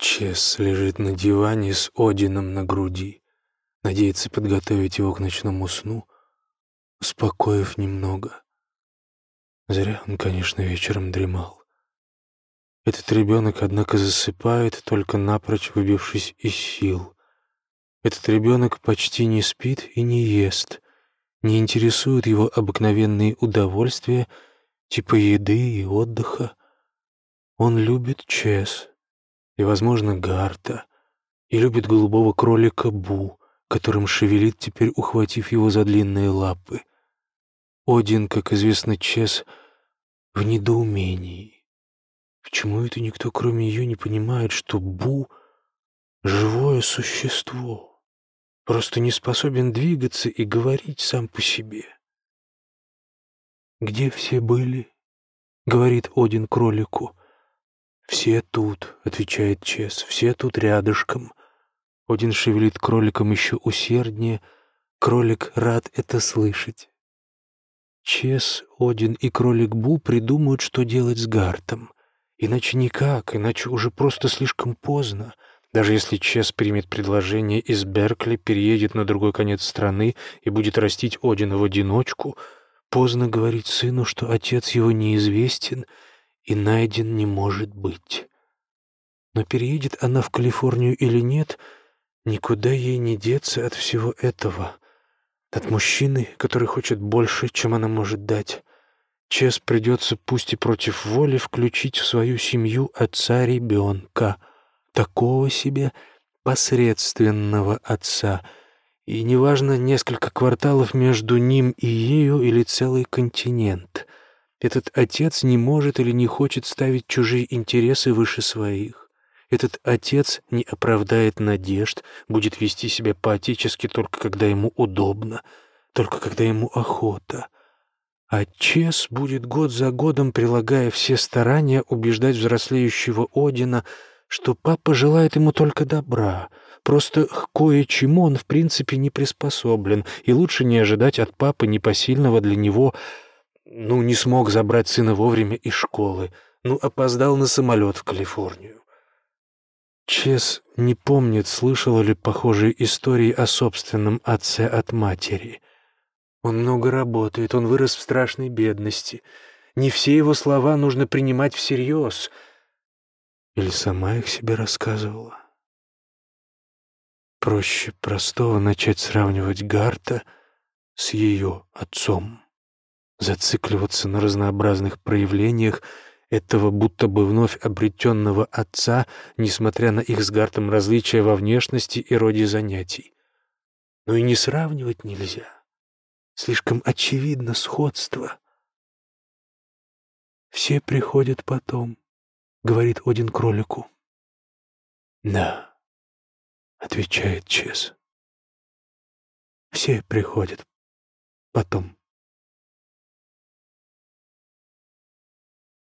Чес лежит на диване с Одином на груди, надеется подготовить его к ночному сну, успокоив немного. Зря он, конечно, вечером дремал. Этот ребенок, однако, засыпает, только напрочь выбившись из сил. Этот ребенок почти не спит и не ест. Не интересуют его обыкновенные удовольствия, типа еды и отдыха. Он любит Чес и, возможно, Гарта, и любит голубого кролика Бу, которым шевелит теперь, ухватив его за длинные лапы. Один, как известно, Чес, в недоумении. Почему это никто, кроме ее, не понимает, что Бу — живое существо, просто не способен двигаться и говорить сам по себе? «Где все были?» — говорит Один кролику. «Все тут», — отвечает Чес, — «все тут рядышком». Один шевелит кроликом еще усерднее. Кролик рад это слышать. Чес, Один и кролик Бу придумают, что делать с Гартом. Иначе никак, иначе уже просто слишком поздно. Даже если Чес примет предложение из Беркли, переедет на другой конец страны и будет растить Одина в одиночку, поздно говорить сыну, что отец его неизвестен — и найден не может быть. Но переедет она в Калифорнию или нет, никуда ей не деться от всего этого. От мужчины, который хочет больше, чем она может дать. Чес придется, пусть и против воли, включить в свою семью отца ребенка, такого себе посредственного отца, и неважно, несколько кварталов между ним и ею или целый континент. Этот отец не может или не хочет ставить чужие интересы выше своих. Этот отец не оправдает надежд, будет вести себя по-отечески только когда ему удобно, только когда ему охота. А Чес будет год за годом, прилагая все старания, убеждать взрослеющего Одина, что папа желает ему только добра, просто к кое-чему он в принципе не приспособлен, и лучше не ожидать от папы непосильного для него ну, не смог забрать сына вовремя из школы. Ну, опоздал на самолет в Калифорнию. Чес не помнит, слышала ли похожие истории о собственном отце от матери. Он много работает, он вырос в страшной бедности. Не все его слова нужно принимать всерьез. Или сама их себе рассказывала. Проще простого начать сравнивать Гарта с ее отцом зацикливаться на разнообразных проявлениях этого будто бы вновь обретенного отца, несмотря на их с Гартом различия во внешности и роде занятий. Но и не сравнивать нельзя. Слишком очевидно сходство. «Все приходят потом», — говорит Один кролику. «Да», — отвечает Чес. «Все приходят потом».